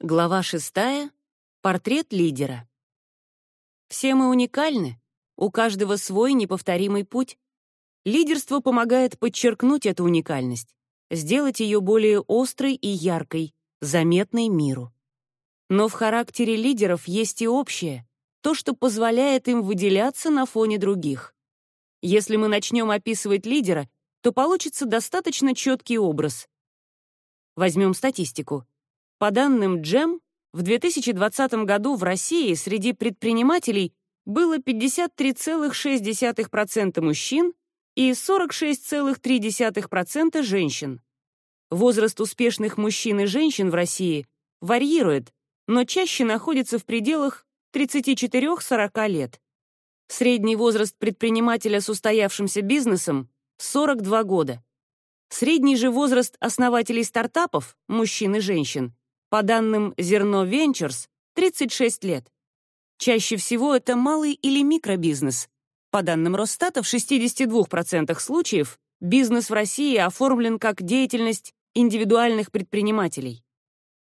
Глава шестая. Портрет лидера. Все мы уникальны, у каждого свой неповторимый путь. Лидерство помогает подчеркнуть эту уникальность, сделать ее более острой и яркой, заметной миру. Но в характере лидеров есть и общее, то, что позволяет им выделяться на фоне других. Если мы начнем описывать лидера, то получится достаточно четкий образ. Возьмем статистику. По данным GEM, в 2020 году в России среди предпринимателей было 53,6% мужчин и 46,3% женщин. Возраст успешных мужчин и женщин в России варьирует, но чаще находится в пределах 34-40 лет. Средний возраст предпринимателя с устоявшимся бизнесом — 42 года. Средний же возраст основателей стартапов, мужчин и женщин, по данным Зерно Ventures, 36 лет. Чаще всего это малый или микробизнес. По данным Росстата, в 62% случаев бизнес в России оформлен как деятельность индивидуальных предпринимателей.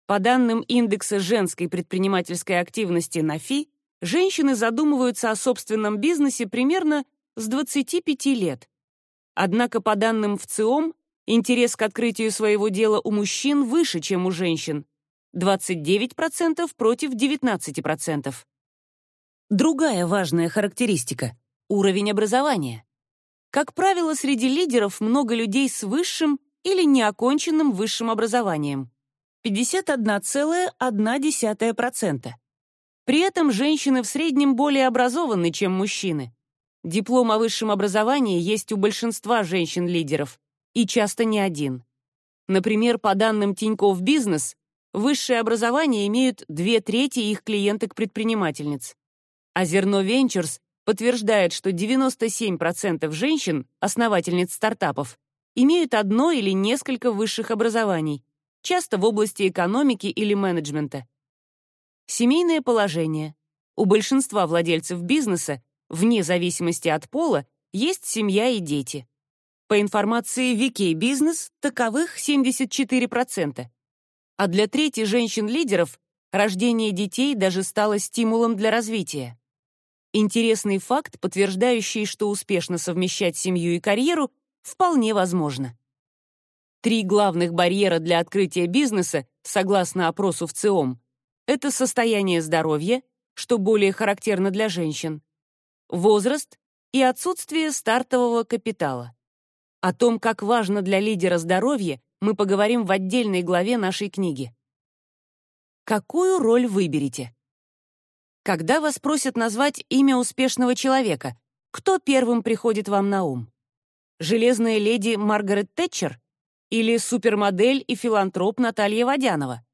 По данным индекса женской предпринимательской активности НАФИ, женщины задумываются о собственном бизнесе примерно с 25 лет. Однако по данным ВЦИОМ, интерес к открытию своего дела у мужчин выше, чем у женщин, 29% против 19%. Другая важная характеристика — уровень образования. Как правило, среди лидеров много людей с высшим или неоконченным высшим образованием — 51,1%. При этом женщины в среднем более образованы, чем мужчины. Диплом о высшем образовании есть у большинства женщин-лидеров, и часто не один. Например, по данным Тинькофф Бизнес, Высшее образование имеют две трети их клиенток-предпринимательниц. А Зерно Венчурс подтверждает, что 97% женщин, основательниц стартапов, имеют одно или несколько высших образований, часто в области экономики или менеджмента. Семейное положение. У большинства владельцев бизнеса, вне зависимости от пола, есть семья и дети. По информации VK Business, таковых 74% а для трети женщин-лидеров рождение детей даже стало стимулом для развития. Интересный факт, подтверждающий, что успешно совмещать семью и карьеру вполне возможно. Три главных барьера для открытия бизнеса, согласно опросу в ЦИОМ, это состояние здоровья, что более характерно для женщин, возраст и отсутствие стартового капитала. О том, как важно для лидера здоровье, мы поговорим в отдельной главе нашей книги. Какую роль выберете? Когда вас просят назвать имя успешного человека, кто первым приходит вам на ум? Железная леди Маргарет Тэтчер или супермодель и филантроп Наталья Водянова?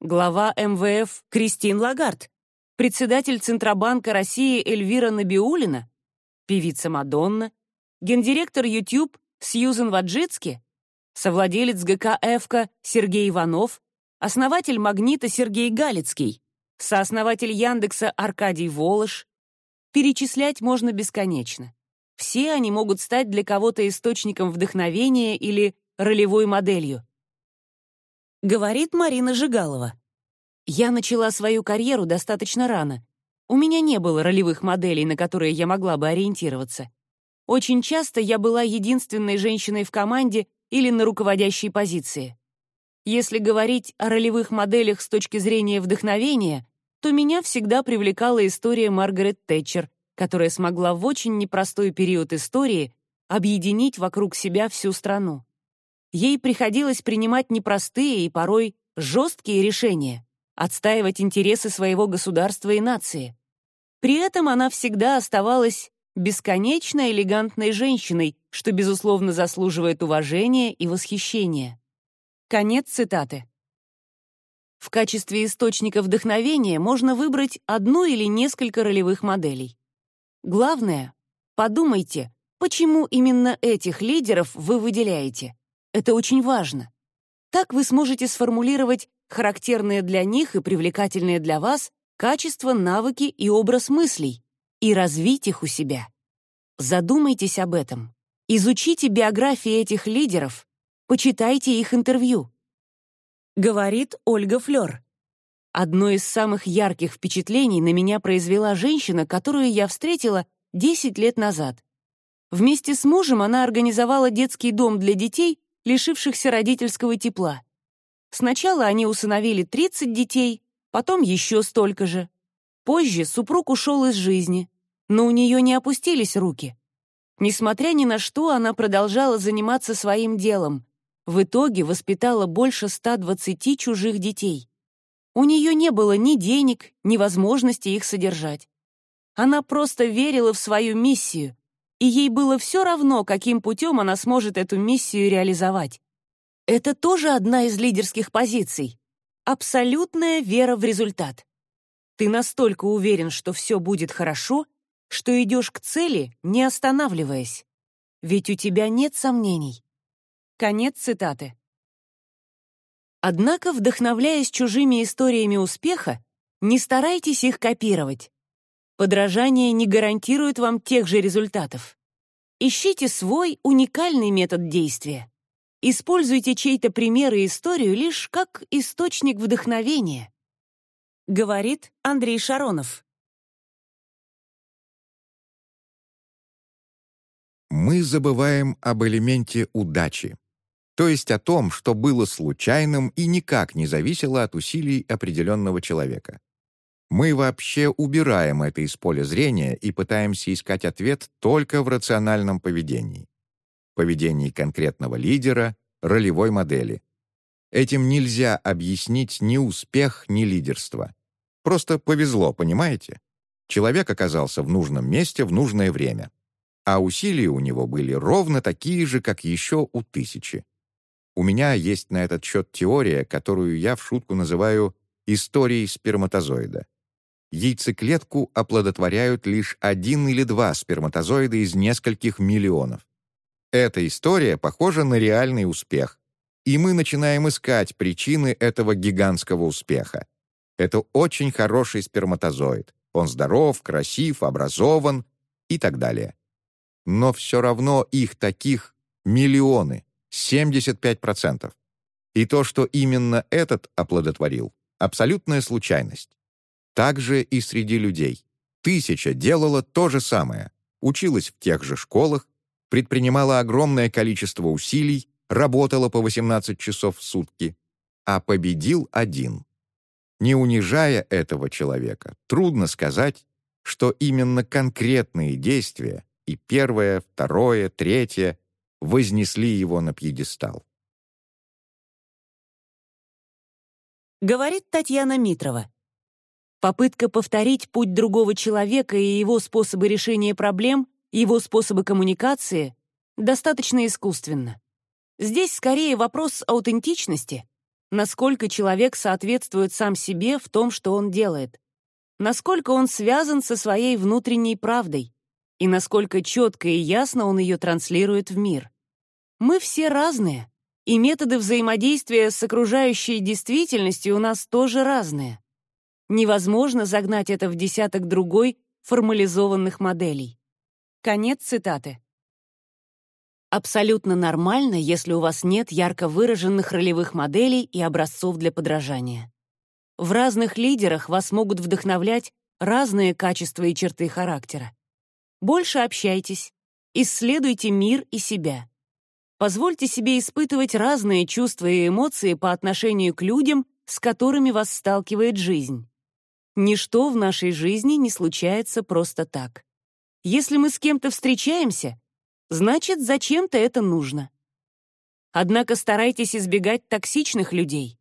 Глава МВФ Кристин Лагард? Председатель Центробанка России Эльвира Набиулина? Певица Мадонна? Гендиректор YouTube Сьюзен Ваджицки? Совладелец ГК «Эвка» Сергей Иванов, основатель «Магнита» Сергей Галицкий, сооснователь Яндекса Аркадий Волош. Перечислять можно бесконечно. Все они могут стать для кого-то источником вдохновения или ролевой моделью. Говорит Марина Жигалова. Я начала свою карьеру достаточно рано. У меня не было ролевых моделей, на которые я могла бы ориентироваться. Очень часто я была единственной женщиной в команде, или на руководящей позиции. Если говорить о ролевых моделях с точки зрения вдохновения, то меня всегда привлекала история Маргарет Тэтчер, которая смогла в очень непростой период истории объединить вокруг себя всю страну. Ей приходилось принимать непростые и порой жесткие решения, отстаивать интересы своего государства и нации. При этом она всегда оставалась бесконечно элегантной женщиной, что, безусловно, заслуживает уважения и восхищения. Конец цитаты. В качестве источника вдохновения можно выбрать одну или несколько ролевых моделей. Главное — подумайте, почему именно этих лидеров вы выделяете. Это очень важно. Так вы сможете сформулировать характерные для них и привлекательные для вас качества, навыки и образ мыслей и развить их у себя. Задумайтесь об этом. Изучите биографии этих лидеров, почитайте их интервью. Говорит Ольга Флёр. Одно из самых ярких впечатлений на меня произвела женщина, которую я встретила 10 лет назад. Вместе с мужем она организовала детский дом для детей, лишившихся родительского тепла. Сначала они усыновили 30 детей, потом еще столько же. Позже супруг ушел из жизни, но у нее не опустились руки. Несмотря ни на что, она продолжала заниматься своим делом. В итоге воспитала больше 120 чужих детей. У нее не было ни денег, ни возможности их содержать. Она просто верила в свою миссию, и ей было все равно, каким путем она сможет эту миссию реализовать. Это тоже одна из лидерских позиций. Абсолютная вера в результат. Ты настолько уверен, что все будет хорошо, что идешь к цели, не останавливаясь. Ведь у тебя нет сомнений. Конец цитаты. Однако, вдохновляясь чужими историями успеха, не старайтесь их копировать. Подражание не гарантирует вам тех же результатов. Ищите свой уникальный метод действия. Используйте чей-то пример и историю лишь как источник вдохновения. Говорит Андрей Шаронов. Мы забываем об элементе удачи то есть о том, что было случайным и никак не зависело от усилий определенного человека. Мы вообще убираем это из поля зрения и пытаемся искать ответ только в рациональном поведении. Поведении конкретного лидера, ролевой модели. Этим нельзя объяснить ни успех, ни лидерство. Просто повезло, понимаете? Человек оказался в нужном месте в нужное время. А усилия у него были ровно такие же, как еще у тысячи. У меня есть на этот счет теория, которую я в шутку называю «историей сперматозоида». Яйцеклетку оплодотворяют лишь один или два сперматозоида из нескольких миллионов. Эта история похожа на реальный успех, и мы начинаем искать причины этого гигантского успеха. Это очень хороший сперматозоид. Он здоров, красив, образован и так далее. Но все равно их таких миллионы. 75%. И то, что именно этот оплодотворил, абсолютная случайность. Также и среди людей. Тысяча делала то же самое, училась в тех же школах, предпринимала огромное количество усилий, работала по 18 часов в сутки, а победил один. Не унижая этого человека, трудно сказать, что именно конкретные действия и первое, второе, третье вознесли его на пьедестал. Говорит Татьяна Митрова. Попытка повторить путь другого человека и его способы решения проблем, его способы коммуникации достаточно искусственно. Здесь скорее вопрос аутентичности, насколько человек соответствует сам себе в том, что он делает, насколько он связан со своей внутренней правдой, и насколько четко и ясно он ее транслирует в мир. Мы все разные, и методы взаимодействия с окружающей действительностью у нас тоже разные. Невозможно загнать это в десяток другой формализованных моделей. Конец цитаты. Абсолютно нормально, если у вас нет ярко выраженных ролевых моделей и образцов для подражания. В разных лидерах вас могут вдохновлять разные качества и черты характера. Больше общайтесь, исследуйте мир и себя. Позвольте себе испытывать разные чувства и эмоции по отношению к людям, с которыми вас сталкивает жизнь. Ничто в нашей жизни не случается просто так. Если мы с кем-то встречаемся, значит, зачем-то это нужно. Однако старайтесь избегать токсичных людей.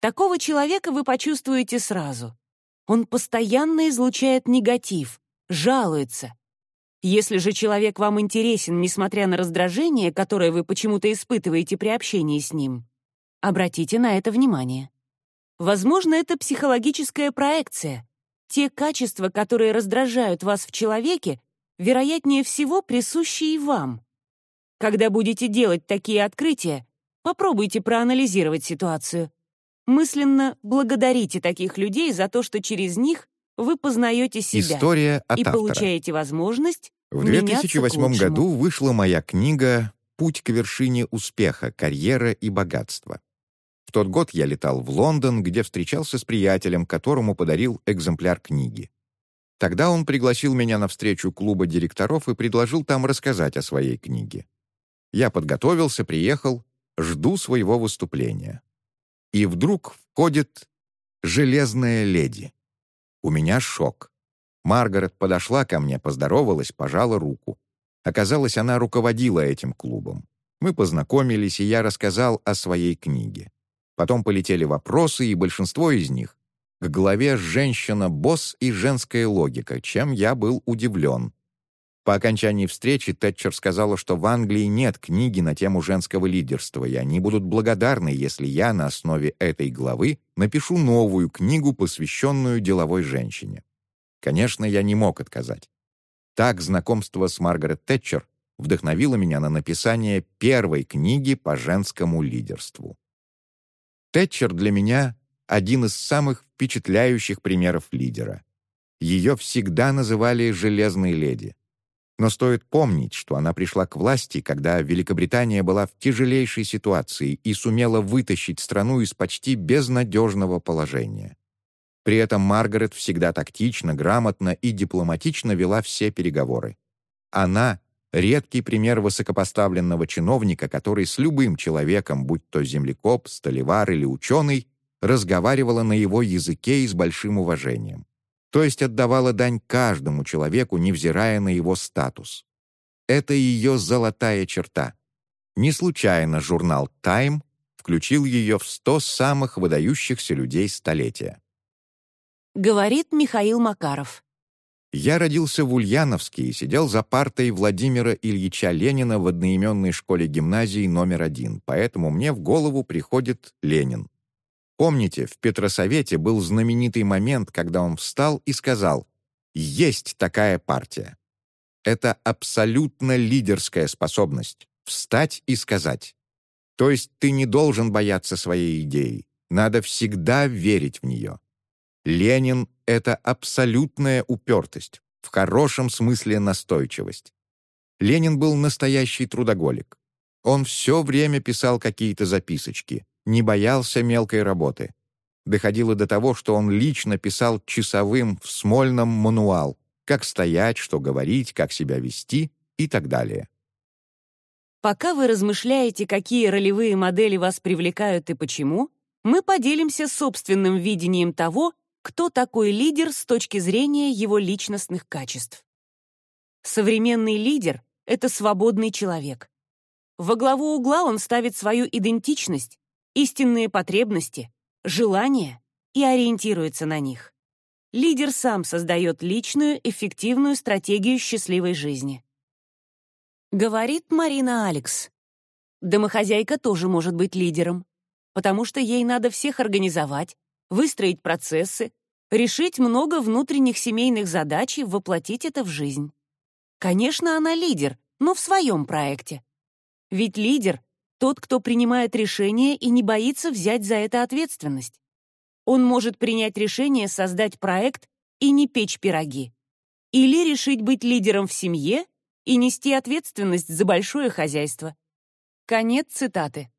Такого человека вы почувствуете сразу. Он постоянно излучает негатив, жалуется, если же человек вам интересен, несмотря на раздражение, которое вы почему-то испытываете при общении с ним, обратите на это внимание. Возможно, это психологическая проекция. Те качества, которые раздражают вас в человеке, вероятнее всего присущи и вам. Когда будете делать такие открытия, попробуйте проанализировать ситуацию. Мысленно благодарите таких людей за то, что через них вы познаете себя История от и автора. получаете возможность В меняться к 2008 лучшему. году вышла моя книга «Путь к вершине успеха, карьера и богатства». В тот год я летал в Лондон, где встречался с приятелем, которому подарил экземпляр книги. Тогда он пригласил меня на встречу клуба директоров и предложил там рассказать о своей книге. Я подготовился, приехал, жду своего выступления. И вдруг входит «Железная леди». У меня шок. Маргарет подошла ко мне, поздоровалась, пожала руку. Оказалось, она руководила этим клубом. Мы познакомились, и я рассказал о своей книге. Потом полетели вопросы, и большинство из них к главе «Женщина-босс» и «Женская логика», чем я был удивлен. По окончании встречи Тэтчер сказала, что в Англии нет книги на тему женского лидерства, и они будут благодарны, если я на основе этой главы напишу новую книгу, посвященную деловой женщине. Конечно, я не мог отказать. Так знакомство с Маргарет Тэтчер вдохновило меня на написание первой книги по женскому лидерству. Тэтчер для меня один из самых впечатляющих примеров лидера. Ее всегда называли «железной леди». Но стоит помнить, что она пришла к власти, когда Великобритания была в тяжелейшей ситуации и сумела вытащить страну из почти безнадежного положения. При этом Маргарет всегда тактично, грамотно и дипломатично вела все переговоры. Она — редкий пример высокопоставленного чиновника, который с любым человеком, будь то землекоп, столевар или ученый, разговаривала на его языке и с большим уважением. То есть отдавала дань каждому человеку, невзирая на его статус. Это ее золотая черта. Не случайно журнал «Тайм» включил ее в 100 самых выдающихся людей столетия. Говорит Михаил Макаров. Я родился в Ульяновске и сидел за партой Владимира Ильича Ленина в одноименной школе-гимназии номер один, поэтому мне в голову приходит Ленин. Помните, в Петросовете был знаменитый момент, когда он встал и сказал «Есть такая партия». Это абсолютно лидерская способность — встать и сказать. То есть ты не должен бояться своей идеи, надо всегда верить в нее. Ленин — это абсолютная упертость, в хорошем смысле настойчивость. Ленин был настоящий трудоголик. Он все время писал какие-то записочки, не боялся мелкой работы. Доходило до того, что он лично писал часовым в Смольном мануал, как стоять, что говорить, как себя вести и так далее. Пока вы размышляете, какие ролевые модели вас привлекают и почему, мы поделимся собственным видением того, кто такой лидер с точки зрения его личностных качеств. Современный лидер — это свободный человек. Во главу угла он ставит свою идентичность, истинные потребности, желания и ориентируется на них. Лидер сам создает личную, эффективную стратегию счастливой жизни. Говорит Марина Алекс. Домохозяйка тоже может быть лидером, потому что ей надо всех организовать, выстроить процессы, решить много внутренних семейных задач и воплотить это в жизнь. Конечно, она лидер, но в своем проекте. Ведь лидер тот, кто принимает решение и не боится взять за это ответственность. Он может принять решение создать проект и не печь пироги. Или решить быть лидером в семье и нести ответственность за большое хозяйство. Конец цитаты.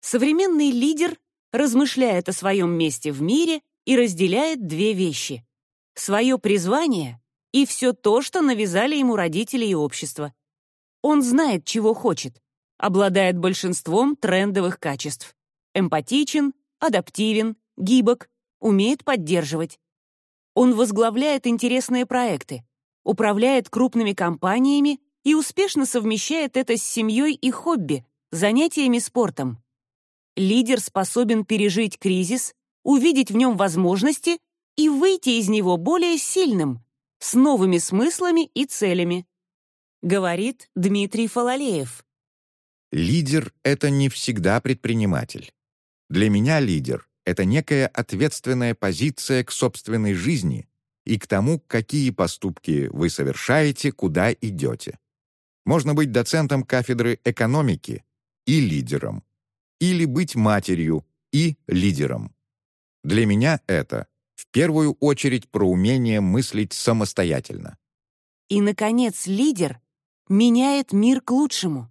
Современный лидер размышляет о своем месте в мире и разделяет две вещи — свое призвание и все то, что навязали ему родители и общество. Он знает, чего хочет, обладает большинством трендовых качеств. Эмпатичен, адаптивен, гибок, умеет поддерживать. Он возглавляет интересные проекты, управляет крупными компаниями и успешно совмещает это с семьей и хобби, занятиями спортом. Лидер способен пережить кризис, увидеть в нем возможности и выйти из него более сильным, с новыми смыслами и целями. Говорит Дмитрий Фалалеев, Лидер — это не всегда предприниматель. Для меня лидер — это некая ответственная позиция к собственной жизни и к тому, какие поступки вы совершаете, куда идете. Можно быть доцентом кафедры экономики и лидером, или быть матерью и лидером. Для меня это в первую очередь про умение мыслить самостоятельно. И, наконец, лидер меняет мир к лучшему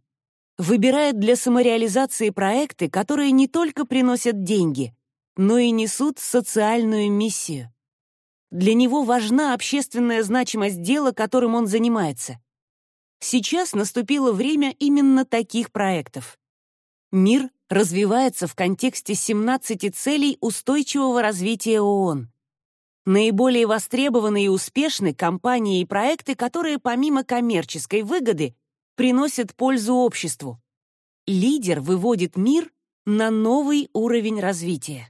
выбирает для самореализации проекты, которые не только приносят деньги, но и несут социальную миссию. Для него важна общественная значимость дела, которым он занимается. Сейчас наступило время именно таких проектов. Мир развивается в контексте 17 целей устойчивого развития ООН. Наиболее востребованы и успешны компании и проекты, которые помимо коммерческой выгоды приносят пользу обществу. Лидер выводит мир на новый уровень развития.